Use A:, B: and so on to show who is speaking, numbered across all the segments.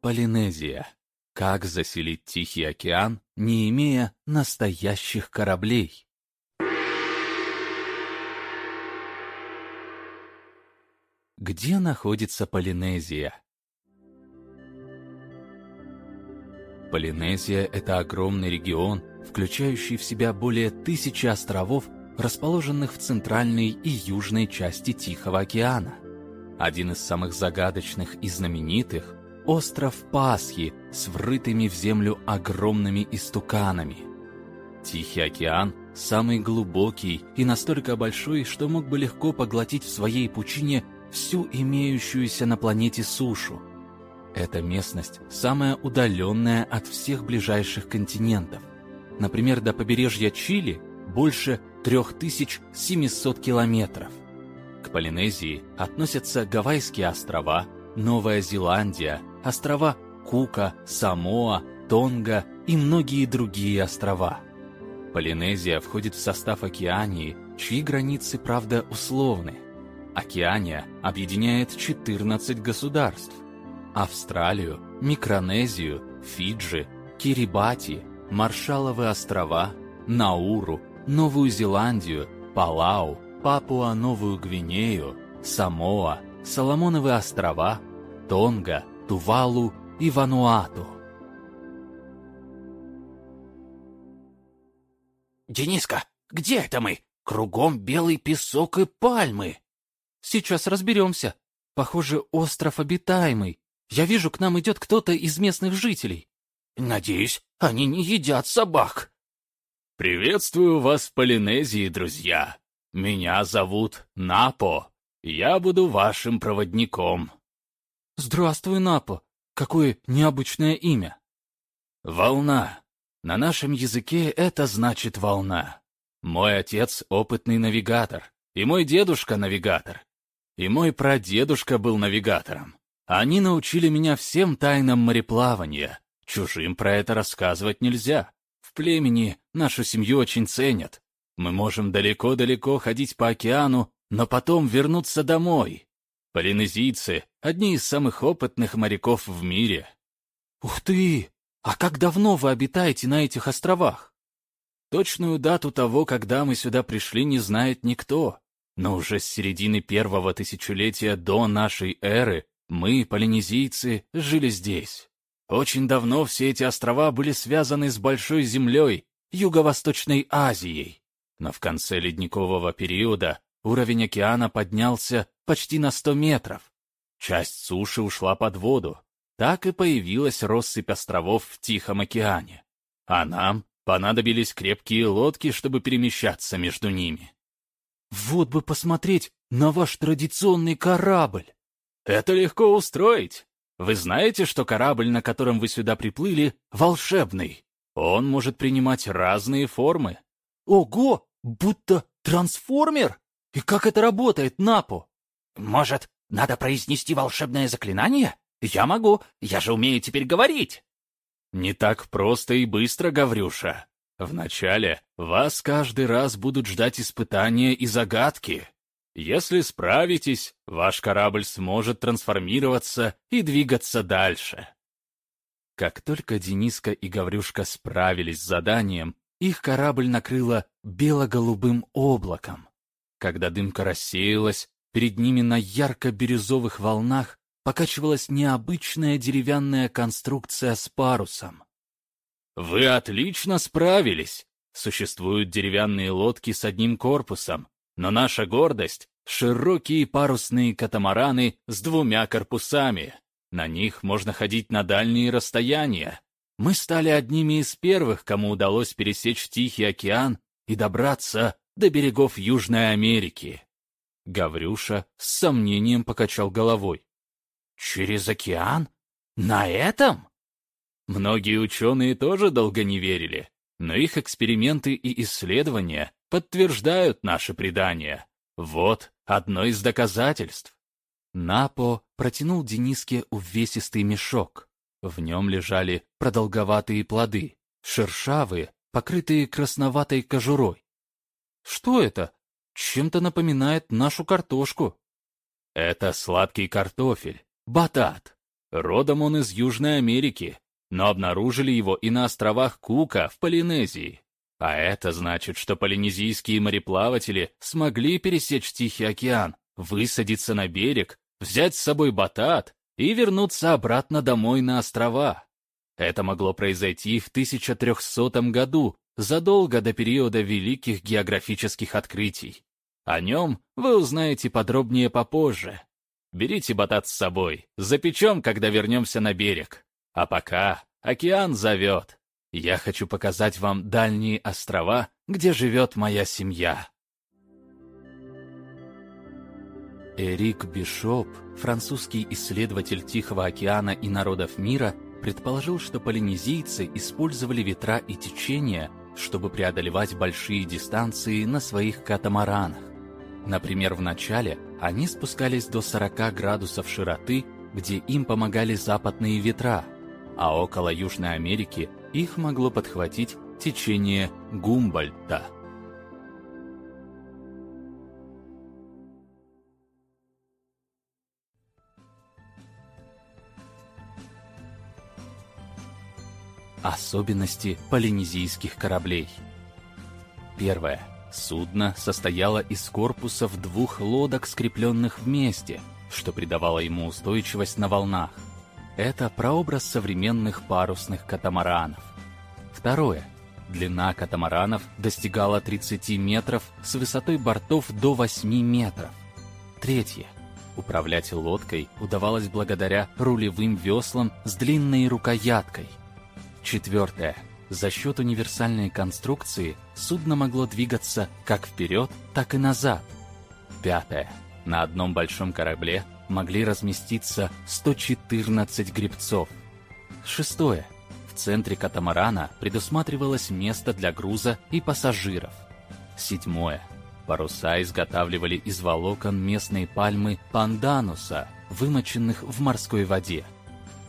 A: Полинезия. Как заселить Тихий океан, не имея настоящих кораблей? Где находится Полинезия? Полинезия – это огромный регион, включающий в себя более тысячи островов, расположенных в центральной и южной части Тихого океана. Один из самых загадочных и знаменитых – остров Пасхи с врытыми в землю огромными истуканами. Тихий океан – самый глубокий и настолько большой, что мог бы легко поглотить в своей пучине всю имеющуюся на планете сушу – эта местность самая удаленная от всех ближайших континентов. Например, до побережья Чили больше 3700 километров. К Полинезии относятся Гавайские острова, Новая Зеландия, острова Кука, Самоа, Тонга и многие другие острова. Полинезия входит в состав Океании, чьи границы, правда, условны. Океания объединяет 14 государств, Австралию, Микронезию, Фиджи, Кирибати, Маршалловы острова, Науру, Новую Зеландию, Палау, Папуа-Новую Гвинею, Самоа, Соломоновы острова, Тонга, Тувалу и Вануату.
B: «Дениска, где это мы? Кругом белый песок и пальмы!»
C: «Сейчас разберемся. Похоже, остров обитаемый. Я вижу, к нам идет кто-то из местных жителей.
B: Надеюсь, они не едят собак.
A: Приветствую вас в Полинезии, друзья. Меня зовут Напо. Я буду вашим проводником.
C: Здравствуй, Напо. Какое необычное имя.
A: Волна. На нашем языке это значит волна. Мой отец — опытный навигатор, и мой дедушка — навигатор, и мой прадедушка был навигатором. Они научили меня всем тайнам мореплавания. Чужим про это рассказывать нельзя. В племени нашу семью очень ценят. Мы можем далеко-далеко ходить по океану, но потом вернуться домой. Полинезийцы — одни из самых опытных моряков в мире.
C: Ух ты! А как давно вы обитаете на этих островах?
A: Точную дату того, когда мы сюда пришли, не знает никто. Но уже с середины первого тысячелетия до нашей эры мы, полинезийцы, жили здесь. Очень давно все эти острова были связаны с Большой Землей, Юго-Восточной Азией. Но в конце ледникового периода уровень океана поднялся почти на 100 метров. Часть суши ушла под воду. Так и появилась россыпь островов в Тихом океане. А нам понадобились крепкие лодки, чтобы перемещаться между ними.
C: «Вот бы посмотреть на ваш традиционный корабль!»
A: Это легко устроить. Вы знаете, что корабль, на котором вы сюда приплыли, волшебный. Он может принимать разные формы.
C: Ого, будто трансформер? И как это работает, Напо?
B: Может, надо произнести волшебное заклинание? Я могу, я же умею теперь говорить.
A: Не так просто и быстро, Гаврюша. Вначале вас каждый раз будут ждать испытания и загадки. Если справитесь, ваш корабль сможет трансформироваться и двигаться дальше. Как только Дениска и Гаврюшка справились с заданием, их корабль накрыло бело-голубым облаком. Когда дымка рассеялась, перед ними на ярко-бирюзовых волнах покачивалась необычная деревянная конструкция с парусом. Вы отлично справились. Существуют деревянные лодки с одним корпусом, но наша гордость — широкие парусные катамараны с двумя корпусами. На них можно ходить на дальние расстояния. Мы стали одними из первых, кому удалось пересечь Тихий океан и добраться до берегов Южной Америки. Гаврюша с сомнением покачал головой.
B: «Через океан? На этом?»
A: Многие ученые тоже долго не верили, но их эксперименты и исследования подтверждают наши предания. Вот одно из доказательств. Напо протянул Дениске увесистый мешок. В нем лежали продолговатые плоды, шершавые, покрытые красноватой кожурой.
C: Что это? Чем-то напоминает нашу картошку.
A: Это сладкий картофель, батат. Родом он из Южной Америки, но обнаружили его и на островах Кука в Полинезии. А это значит, что полинезийские мореплаватели смогли пересечь Тихий океан, высадиться на берег, взять с собой батат и вернуться обратно домой на острова. Это могло произойти в 1300 году, задолго до периода великих географических открытий. О нем вы узнаете подробнее попозже. Берите батат с собой, запечем, когда вернемся на берег. А пока океан зовет. Я хочу показать вам дальние острова, где живет моя семья. Эрик Бишоп, французский исследователь Тихого океана и народов мира, предположил, что полинезийцы использовали ветра и течения, чтобы преодолевать большие дистанции на своих катамаранах. Например, в начале они спускались до 40 градусов широты, где им помогали западные ветра, а около Южной Америки их могло подхватить течение Гумбольдта. Особенности полинезийских кораблей. Первое. Судно состояло из корпусов двух лодок, скрепленных вместе, что придавало ему устойчивость на волнах. Это прообраз современных парусных катамаранов. Второе. Длина катамаранов достигала 30 метров с высотой бортов до 8 метров. Третье. Управлять лодкой удавалось благодаря рулевым веслам с длинной рукояткой – Четвертое. За счет универсальной конструкции судно могло двигаться как вперед, так и назад. Пятое. На одном большом корабле могли разместиться 114 гребцов. Шестое. В центре катамарана предусматривалось место для груза и пассажиров. Седьмое. Паруса изготавливали из волокон местной пальмы пандануса, вымоченных в морской воде.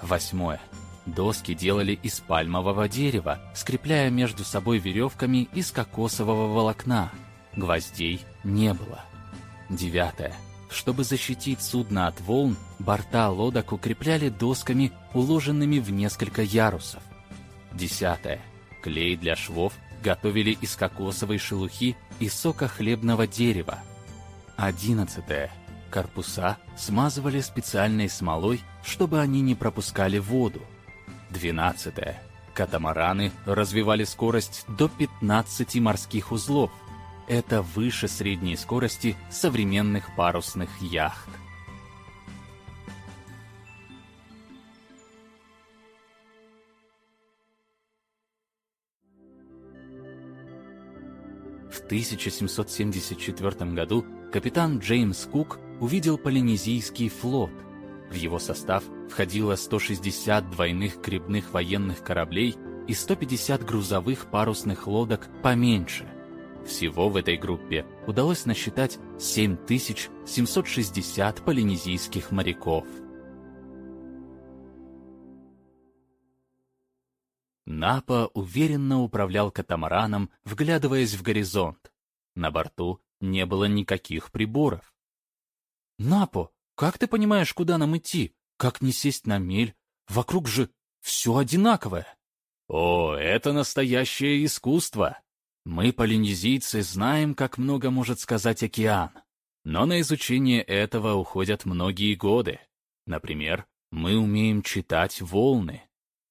A: Восьмое. Доски делали из пальмового дерева, скрепляя между собой веревками из кокосового волокна. Гвоздей не было. Девятое. Чтобы защитить судно от волн, борта лодок укрепляли досками, уложенными в несколько ярусов. Десятое. Клей для швов готовили из кокосовой шелухи и сока хлебного дерева. Одиннадцатое. Корпуса смазывали специальной смолой, чтобы они не пропускали воду. 12. Катамараны развивали скорость до 15 морских узлов. Это выше средней скорости современных парусных яхт. В 1774 году капитан Джеймс Кук увидел полинезийский флот – в его состав входило 160 двойных грибных военных кораблей и 150 грузовых парусных лодок поменьше. Всего в этой группе удалось насчитать 7760 полинезийских моряков. Напа уверенно управлял катамараном, вглядываясь в горизонт. На борту не было никаких приборов. «Напо, как ты понимаешь, куда нам идти? Как не сесть на мель? Вокруг же все одинаковое. О, это настоящее искусство. Мы, полинезийцы, знаем, как много может сказать океан. Но на изучение этого уходят многие годы. Например, мы умеем читать волны.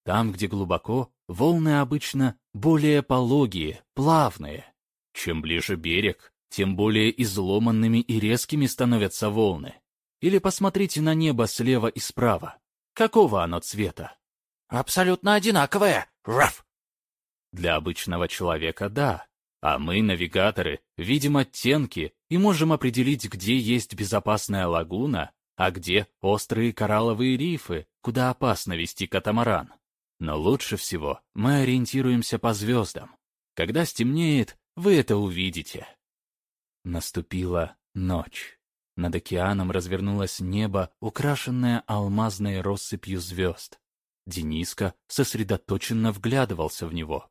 A: Там, где глубоко, волны обычно более пологие, плавные. Чем ближе берег, тем более изломанными и резкими становятся волны. Или посмотрите на небо слева и справа. Какого оно цвета?
B: Абсолютно одинаковое. Раф!
A: Для обычного человека — да. А мы, навигаторы, видим оттенки и можем определить, где есть безопасная лагуна, а где острые коралловые рифы, куда опасно вести катамаран. Но лучше всего мы ориентируемся по звездам. Когда стемнеет, вы это увидите. Наступила ночь. Над океаном развернулось небо, украшенное алмазной россыпью звезд. Дениска сосредоточенно вглядывался в него.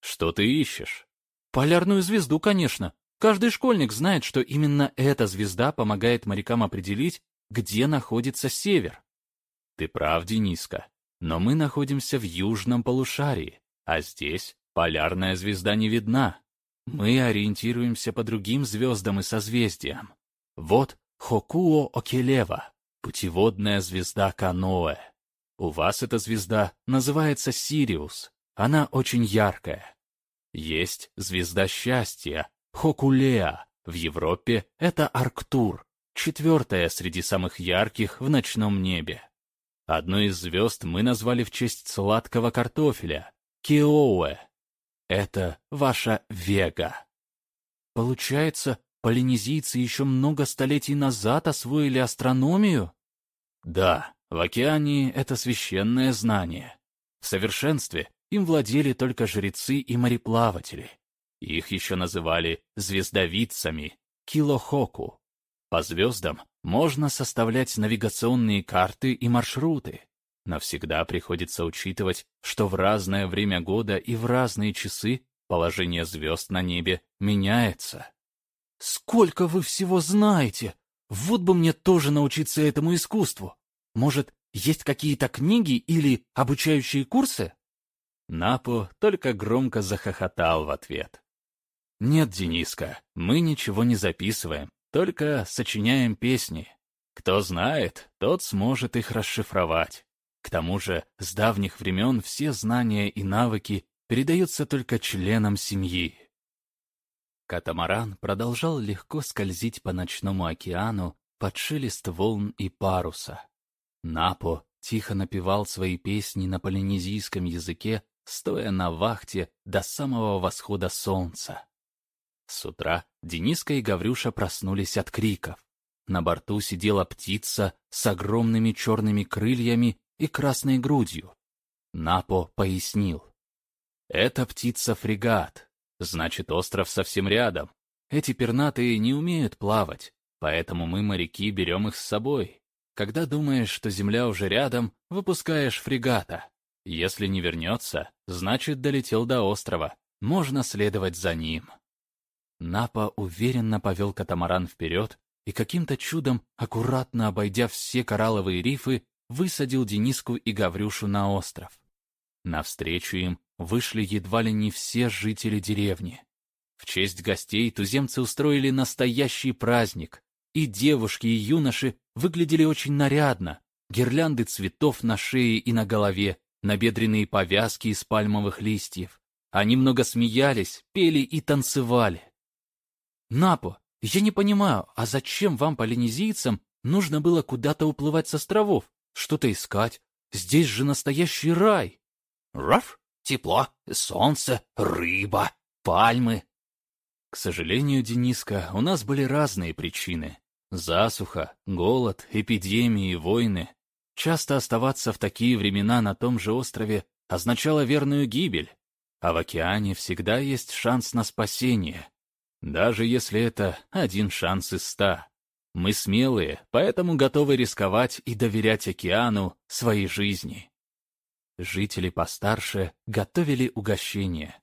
A: «Что ты ищешь?» «Полярную звезду, конечно. Каждый школьник знает, что именно эта звезда помогает морякам определить, где находится север». Ты прав, Дениска, но мы находимся в южном полушарии, а здесь полярная звезда не видна. Мы ориентируемся по другим звездам и созвездиям. Вот Хокуо Окелева, путеводная звезда Каноэ. У вас эта звезда называется Сириус. Она очень яркая. Есть звезда счастья, Хокулеа. В Европе это Арктур, четвертая среди самых ярких в ночном небе. Одну из звезд мы назвали в честь сладкого картофеля — Киоуэ. Это ваша Вега.
C: Получается, полинезийцы еще много столетий назад освоили астрономию?
A: Да, в океане это священное знание. В совершенстве им владели только жрецы и мореплаватели. Их еще называли звездовидцами, килохоку. По звездам можно составлять навигационные карты и маршруты, но всегда приходится учитывать, что в разное время года и в разные часы положение звезд на небе меняется.
C: «Сколько вы всего знаете! Вот бы мне тоже научиться этому искусству! Может, есть какие-то книги или обучающие курсы?»
A: Напо только громко захохотал в ответ. «Нет, Дениска, мы ничего не записываем, только сочиняем песни. Кто знает, тот сможет их расшифровать. К тому же, с давних времен все знания и навыки передаются только членам семьи. Катамаран продолжал легко скользить по ночному океану под шелест волн и паруса. Напо тихо напевал свои песни на полинезийском языке, стоя на вахте до самого восхода солнца. С утра Дениска и Гаврюша проснулись от криков. На борту сидела птица с огромными черными крыльями и красной грудью. Напо пояснил. «Это птица-фрегат, значит, остров совсем рядом. Эти пернатые не умеют плавать, поэтому мы, моряки, берем их с собой. Когда думаешь, что земля уже рядом, выпускаешь фрегата. Если не вернется, значит, долетел до острова. Можно следовать за ним. Напа уверенно повел катамаран вперед и каким-то чудом, аккуратно обойдя все коралловые рифы, высадил Дениску и Гаврюшу на остров. Навстречу им вышли едва ли не все жители деревни. В честь гостей туземцы устроили настоящий праздник, и девушки, и юноши выглядели очень нарядно. Гирлянды цветов на шее и на голове, набедренные повязки из пальмовых листьев. Они много смеялись, пели и танцевали. «Напо, я не понимаю, а зачем вам, полинезийцам, нужно было куда-то уплывать с островов, что-то искать? Здесь же настоящий рай!»
B: «Раф, тепло, солнце, рыба, пальмы».
A: К сожалению, Дениска, у нас были разные причины. Засуха, голод, эпидемии, войны. Часто оставаться в такие времена на том же острове означало верную гибель, а в океане всегда есть шанс на спасение, даже если это один шанс из ста. Мы смелые, поэтому готовы рисковать и доверять океану своей жизни. Жители постарше готовили угощения.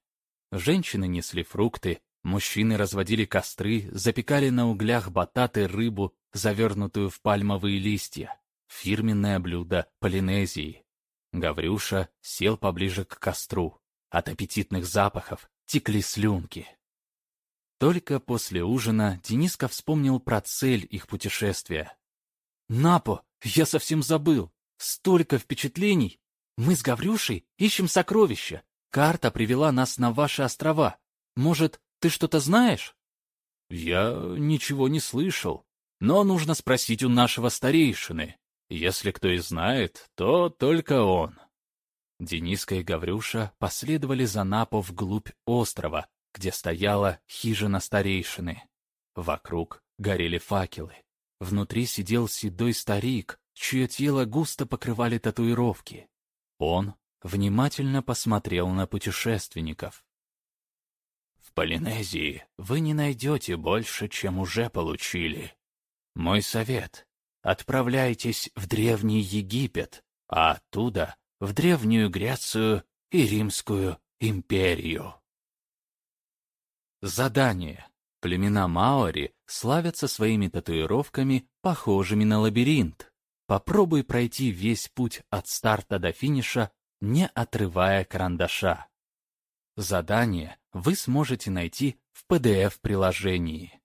A: Женщины несли фрукты, Мужчины разводили костры, запекали на углях бататы рыбу, завернутую в пальмовые листья. Фирменное блюдо Полинезии. Гаврюша сел поближе к костру. От аппетитных запахов текли слюнки. Только после ужина Дениска вспомнил про цель их путешествия.
C: «Напо, я совсем забыл! Столько впечатлений! Мы с Гаврюшей ищем сокровища. Карта привела нас на ваши острова. Может, ты что-то знаешь?»
A: «Я ничего не слышал, но нужно спросить у нашего старейшины. Если кто и знает, то только он». Дениска и Гаврюша последовали за Напо вглубь острова, где стояла хижина старейшины. Вокруг горели факелы. Внутри сидел седой старик, чье тело густо покрывали татуировки. Он внимательно посмотрел на путешественников. В Полинезии вы не найдете больше, чем уже получили. Мой совет — отправляйтесь в Древний Египет, а оттуда в Древнюю Грецию и Римскую империю. Задание. Племена Маори славятся своими татуировками, похожими на лабиринт. Попробуй пройти весь путь от старта до финиша, не отрывая карандаша. Задание вы сможете найти в PDF-приложении.